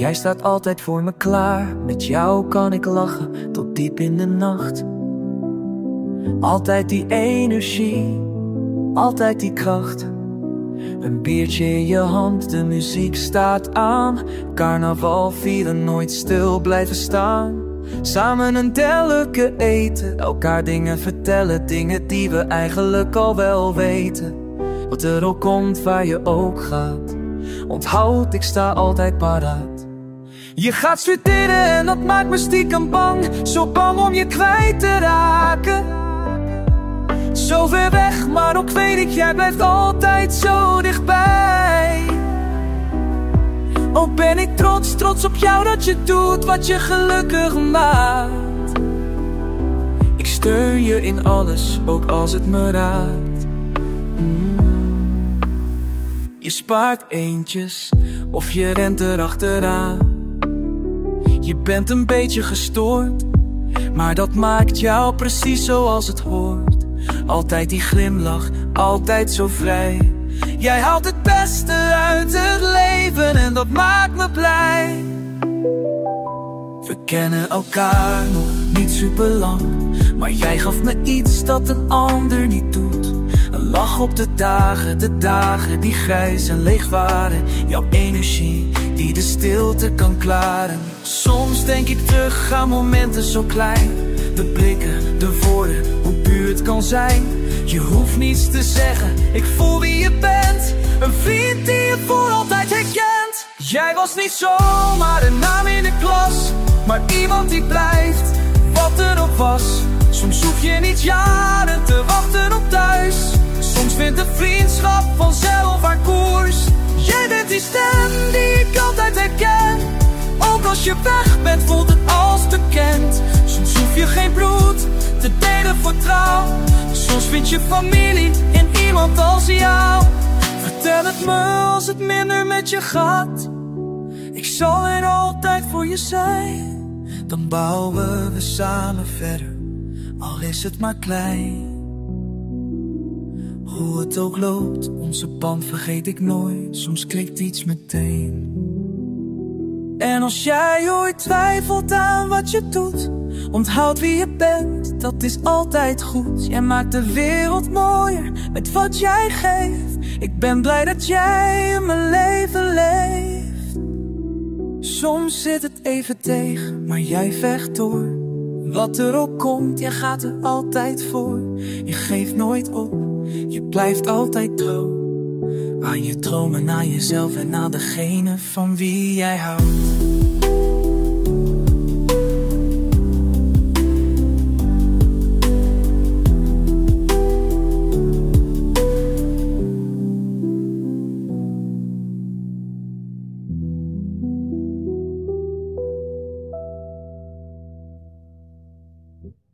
Jij staat altijd voor me klaar. Met jou kan ik lachen tot diep in de nacht. Altijd die energie, altijd die kracht. Een biertje in je hand, de muziek staat aan. Carnaval vieren, nooit stil blijven staan. Samen een telke eten, elkaar dingen vertellen, dingen die we eigenlijk al wel weten. Wat er ook komt, waar je ook gaat. Onthoud, ik sta altijd paraat. Je gaat studeren en dat maakt me stiekem bang. Zo bang om je kwijt te raken. Zo ver weg, maar ook weet ik, jij blijft altijd zo dichtbij. Ook ben ik trots, trots op jou dat je doet wat je gelukkig maakt. Ik steun je in alles, ook als het me raakt. Mm. Je spaart eentjes of je rent erachteraan. Je bent een beetje gestoord, maar dat maakt jou precies zoals het hoort. Altijd die glimlach, altijd zo vrij. Jij haalt het beste uit het leven en dat maakt me blij. We kennen elkaar nog niet super lang, maar jij gaf me iets dat een ander niet doet. Lach op de dagen, de dagen die grijs en leeg waren. Jouw energie die de stilte kan klaren. Soms denk ik terug aan momenten zo klein. De blikken, de woorden, hoe puur het kan zijn. Je hoeft niets te zeggen, ik voel wie je bent. Een vriend die je voor altijd herkent. Jij was niet zomaar een naam in de klas, maar iemand die blijft, wat er ook was. Soms hoef je niet jaren te wachten op thuis. Vindt de vriendschap vanzelf haar koers. Jij bent die stem die ik altijd herken. Ook als je weg bent, voelt het als bekend. Soms hoef je geen bloed te delen voor trouw. Soms vind je familie in iemand als jou. Vertel het me als het minder met je gaat. Ik zal er altijd voor je zijn. Dan bouwen we samen verder, al is het maar klein. Hoe het ook loopt, onze band vergeet ik nooit. Soms klikt iets meteen. En als jij ooit twijfelt aan wat je doet, onthoud wie je bent, dat is altijd goed. Jij maakt de wereld mooier met wat jij geeft. Ik ben blij dat jij in mijn leven leeft. Soms zit het even tegen, maar jij vecht door. Wat er ook komt, jij gaat er altijd voor. Je geeft nooit op, je blijft altijd trouw. Aan je dromen, naar jezelf en naar degene van wie jij houdt.